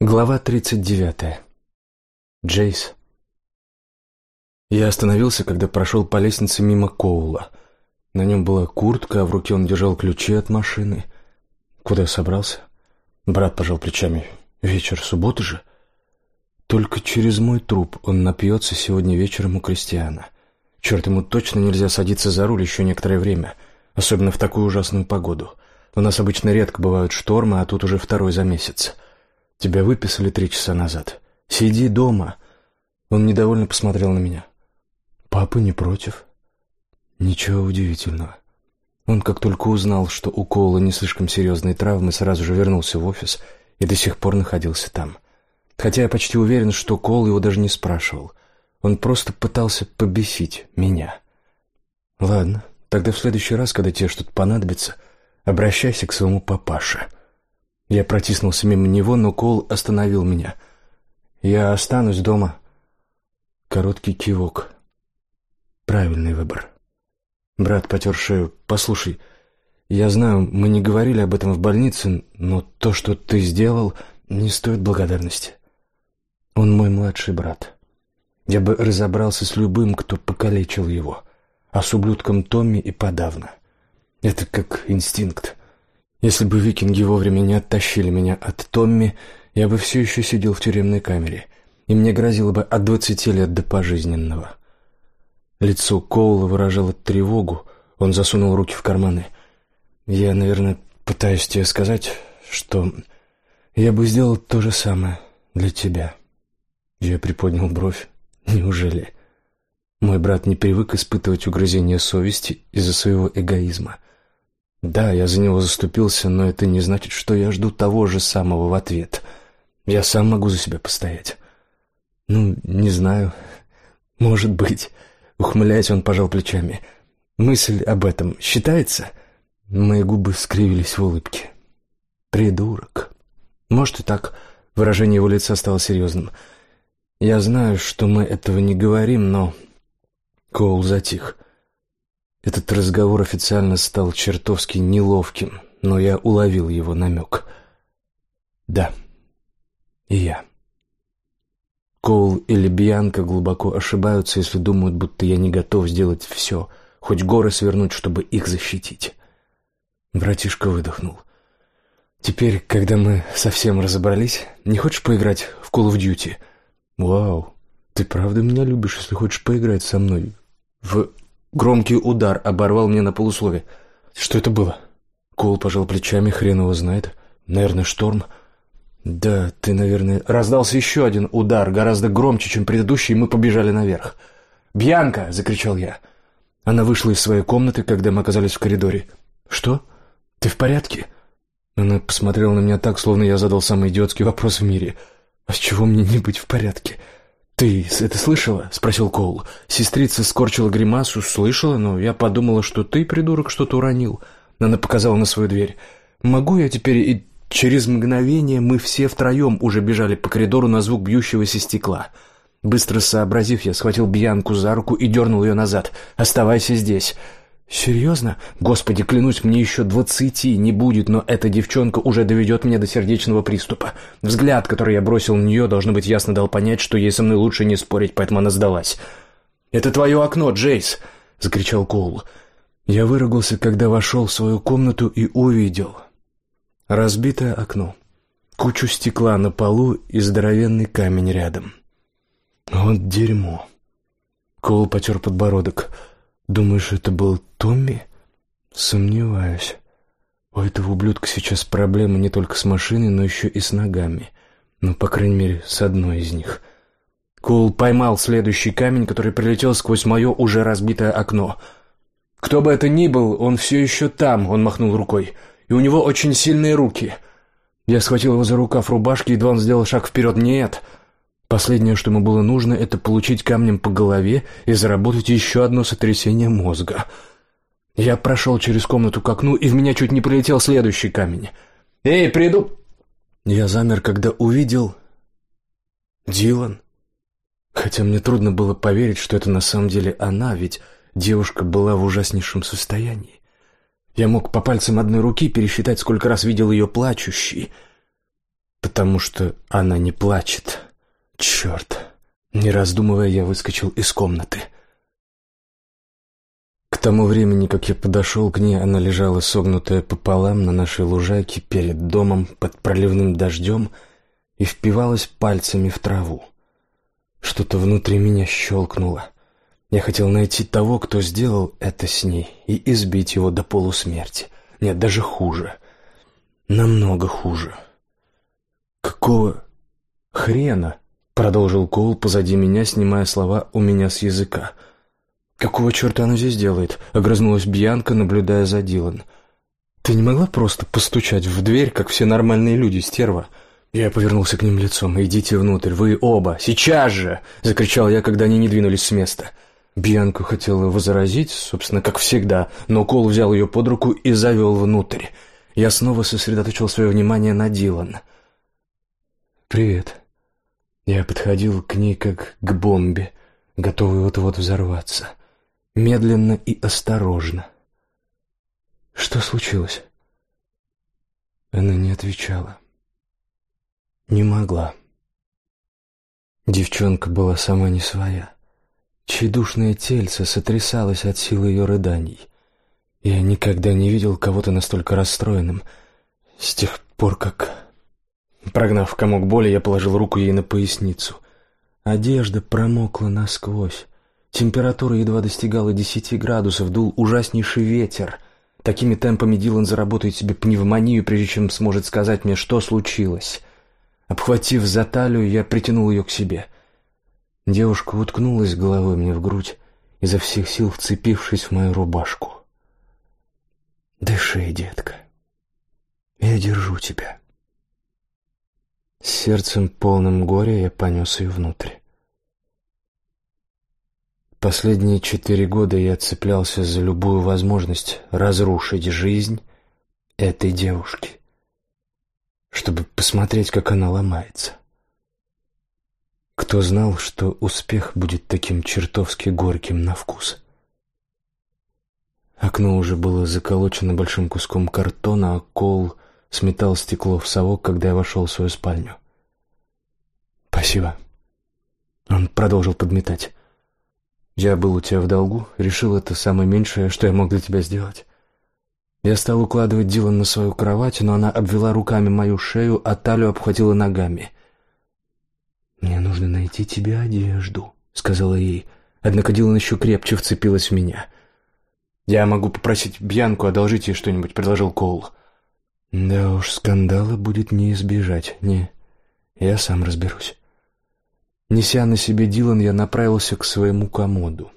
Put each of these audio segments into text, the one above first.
Глава 39. Джейс. Я остановился, когда прошел по лестнице мимо Коула. На нем была куртка, а в руке он держал ключи от машины. Куда собрался? Брат пожал плечами. Вечер субботы же. Только через мой труп он напьется сегодня вечером у Кристиана. Черт, ему точно нельзя садиться за руль еще некоторое время, особенно в такую ужасную погоду. У нас обычно редко бывают штормы, а тут уже второй за месяц. Тебя выписали три часа назад. Сиди дома. Он недовольно посмотрел на меня. Папа не против. Ничего удивительного. Он, как только узнал, что у Коула не слишком серьезные травмы, сразу же вернулся в офис и до сих пор находился там. Хотя я почти уверен, что Коул его даже не спрашивал. Он просто пытался побесить меня. Ладно, тогда в следующий раз, когда тебе что-то понадобится, обращайся к своему папаше. Я протиснулся мимо него, но Кол остановил меня. «Я останусь дома». Короткий кивок. Правильный выбор. Брат потер шею. «Послушай, я знаю, мы не говорили об этом в больнице, но то, что ты сделал, не стоит благодарности. Он мой младший брат. Я бы разобрался с любым, кто покалечил его, а с ублюдком Томми и подавно. Это как инстинкт. Если бы викинги вовремя не оттащили меня от Томми, я бы все еще сидел в тюремной камере, и мне грозило бы от двадцати лет до пожизненного. Лицо Коула выражало тревогу, он засунул руки в карманы. «Я, наверное, пытаюсь тебе сказать, что я бы сделал то же самое для тебя». Я приподнял бровь. «Неужели?» Мой брат не привык испытывать угрызения совести из-за своего эгоизма. Да, я за него заступился, но это не значит, что я жду того же самого в ответ. Я сам могу за себя постоять. Ну, не знаю. Может быть. Ухмыляясь, он пожал плечами. Мысль об этом считается? Мои губы скривились в улыбке. Придурок. Может и так. Выражение его лица стало серьезным. Я знаю, что мы этого не говорим, но... Коул затих. Этот разговор официально стал чертовски неловким, но я уловил его намек. Да, и я. Коул или Бьянка глубоко ошибаются, если думают, будто я не готов сделать все, хоть горы свернуть, чтобы их защитить. Братишка выдохнул. Теперь, когда мы совсем разобрались, не хочешь поиграть в Call of Duty? Вау, ты правда меня любишь, если хочешь поиграть со мной в Громкий удар оборвал мне на полуслове. Что это было? Кол пожал плечами, хрен его знает. Наверное, шторм. Да, ты, наверное... Раздался еще один удар, гораздо громче, чем предыдущий, и мы побежали наверх. «Бьянка!» — закричал я. Она вышла из своей комнаты, когда мы оказались в коридоре. «Что? Ты в порядке?» Она посмотрела на меня так, словно я задал самый идиотский вопрос в мире. «А с чего мне не быть в порядке?» «Ты это слышала?» — спросил Коул. Сестрица скорчила гримасу. «Слышала, но я подумала, что ты, придурок, что-то уронил». Она показала на свою дверь. «Могу я теперь и...» Через мгновение мы все втроем уже бежали по коридору на звук бьющегося стекла. Быстро сообразив, я схватил Бьянку за руку и дернул ее назад. «Оставайся здесь». «Серьезно? Господи, клянусь, мне еще двадцати не будет, но эта девчонка уже доведет меня до сердечного приступа. Взгляд, который я бросил на нее, должно быть, ясно дал понять, что ей со мной лучше не спорить, поэтому она сдалась». «Это твое окно, Джейс!» — закричал Коул. Я выругался, когда вошел в свою комнату и увидел. Разбитое окно, кучу стекла на полу и здоровенный камень рядом. Вот дерьмо. Коул потер подбородок. «Думаешь, это был Томми?» «Сомневаюсь. У этого ублюдка сейчас проблемы не только с машиной, но еще и с ногами. Ну, по крайней мере, с одной из них». Кул поймал следующий камень, который прилетел сквозь мое уже разбитое окно. «Кто бы это ни был, он все еще там», — он махнул рукой. «И у него очень сильные руки». Я схватил его за рукав рубашки, едва он сделал шаг вперед. «Нет!» Последнее, что ему было нужно, это получить камнем по голове и заработать еще одно сотрясение мозга. Я прошел через комнату к окну, и в меня чуть не прилетел следующий камень. «Эй, приду!» Я замер, когда увидел... Дилан. Хотя мне трудно было поверить, что это на самом деле она, ведь девушка была в ужаснейшем состоянии. Я мог по пальцам одной руки пересчитать, сколько раз видел ее плачущей — потому что она не плачет. Черт! Не раздумывая, я выскочил из комнаты. К тому времени, как я подошел к ней, она лежала согнутая пополам на нашей лужайке перед домом под проливным дождем и впивалась пальцами в траву. Что-то внутри меня щелкнуло. Я хотел найти того, кто сделал это с ней, и избить его до полусмерти. Нет, даже хуже. Намного хуже. «Какого хрена?» — продолжил Коул позади меня, снимая слова у меня с языка. «Какого черта она здесь делает?» — огрызнулась Бьянка, наблюдая за Дилан. «Ты не могла просто постучать в дверь, как все нормальные люди, стерва?» Я повернулся к ним лицом. «Идите внутрь, вы оба! Сейчас же!» — закричал я, когда они не двинулись с места. Бьянка хотела возразить, собственно, как всегда, но Кол взял ее под руку и завел внутрь. Я снова сосредоточил свое внимание на Дилан. «Привет». Я подходил к ней как к бомбе, готовый вот-вот взорваться. Медленно и осторожно. «Что случилось?» Она не отвечала. Не могла. Девчонка была сама не своя. Тщедушное тельце сотрясалось от силы ее рыданий. Я никогда не видел кого-то настолько расстроенным с тех пор, как... Прогнав комок боли, я положил руку ей на поясницу. Одежда промокла насквозь. Температура едва достигала десяти градусов, дул ужаснейший ветер. Такими темпами Дилан заработает себе пневмонию, прежде чем сможет сказать мне, что случилось. Обхватив за талию, я притянул ее к себе. Девушка уткнулась головой мне в грудь, изо всех сил вцепившись в мою рубашку. «Дыши, детка. Я держу тебя». С сердцем полным горя я понес ее внутрь. Последние четыре года я цеплялся за любую возможность разрушить жизнь этой девушки, чтобы посмотреть, как она ломается. Кто знал, что успех будет таким чертовски горьким на вкус? Окно уже было заколочено большим куском картона, а Кол сметал стекло в совок, когда я вошел в свою спальню. «Спасибо». Он продолжил подметать. «Я был у тебя в долгу, решил, это самое меньшее, что я мог для тебя сделать». Я стал укладывать Дилан на свою кровать, но она обвела руками мою шею, а талию обхватила ногами — «Мне нужно найти тебе одежду», — сказала ей. Однако Дилан еще крепче вцепилась в меня. «Я могу попросить Бьянку одолжить ей что-нибудь», — предложил Коул. «Да уж, скандала будет не избежать. Не, я сам разберусь». Неся на себе Дилан, я направился к своему комоду.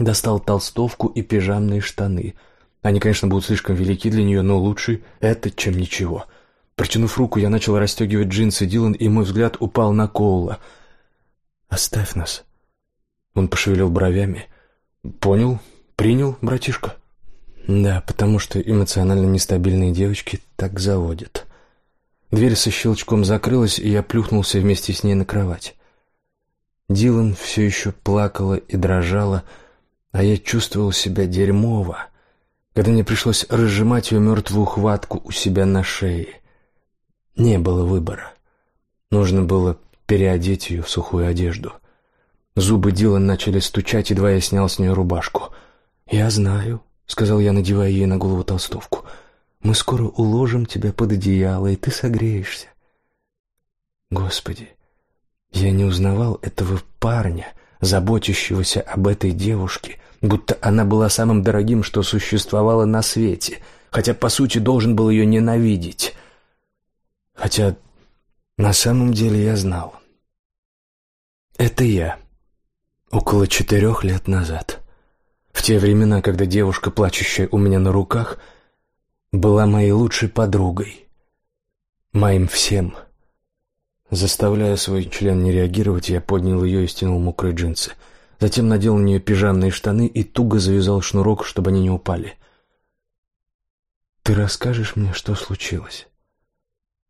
Достал толстовку и пижамные штаны. Они, конечно, будут слишком велики для нее, но лучше это, чем ничего. Протянув руку, я начал расстегивать джинсы Дилан, и мой взгляд упал на Коула. «Оставь нас». Он пошевелил бровями. «Понял? Принял, братишка?» «Да, потому что эмоционально нестабильные девочки так заводят». Дверь со щелчком закрылась, и я плюхнулся вместе с ней на кровать. Дилан все еще плакала и дрожала, а я чувствовал себя дерьмово, когда мне пришлось разжимать ее мертвую хватку у себя на шее. Не было выбора. Нужно было переодеть ее в сухую одежду. Зубы Дилан начали стучать, едва я снял с нее рубашку. «Я знаю», — сказал я, надевая ей на голову толстовку. «Мы скоро уложим тебя под одеяло, и ты согреешься». Господи, я не узнавал этого парня, заботящегося об этой девушке, будто она была самым дорогим, что существовало на свете, хотя, по сути, должен был ее ненавидеть. Хотя на самом деле я знал. Это я. Около четырех лет назад. Те времена, когда девушка, плачущая у меня на руках, была моей лучшей подругой. Моим всем. Заставляя свой член не реагировать, я поднял ее и стянул мокрые джинсы. Затем надел на нее пижамные штаны и туго завязал шнурок, чтобы они не упали. «Ты расскажешь мне, что случилось?»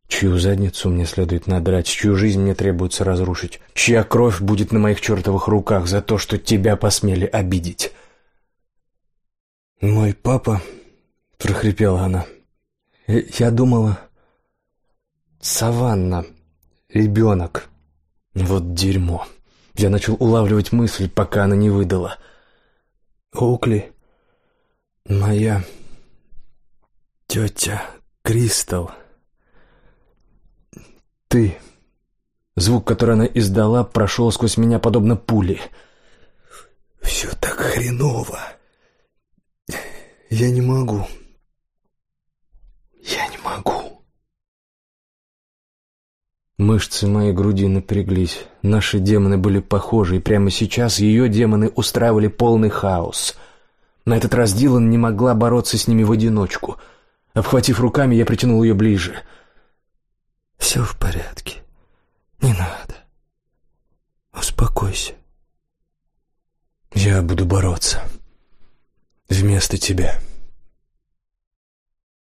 Чью задницу мне следует надрать, чью жизнь мне требуется разрушить, чья кровь будет на моих чертовых руках за то, что тебя посмели обидеть. «Мой папа...» — прохрипела она. «Я думала...» Саванна. Ребенок. Вот дерьмо. Я начал улавливать мысль, пока она не выдала. Оукли. Моя тетя Кристал. Ты. Звук, который она издала, прошел сквозь меня подобно пули. Все так хреново. Я не могу. Я не могу. Мышцы моей груди напряглись. Наши демоны были похожи, и прямо сейчас ее демоны устраивали полный хаос. На этот раз Дилан не могла бороться с ними в одиночку. Обхватив руками, я притянул ее ближе. «Все в порядке. Не надо. Успокойся. Я буду бороться. Вместо тебя».